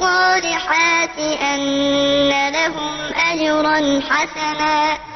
الصالحات أن لهم أجرا حسنا.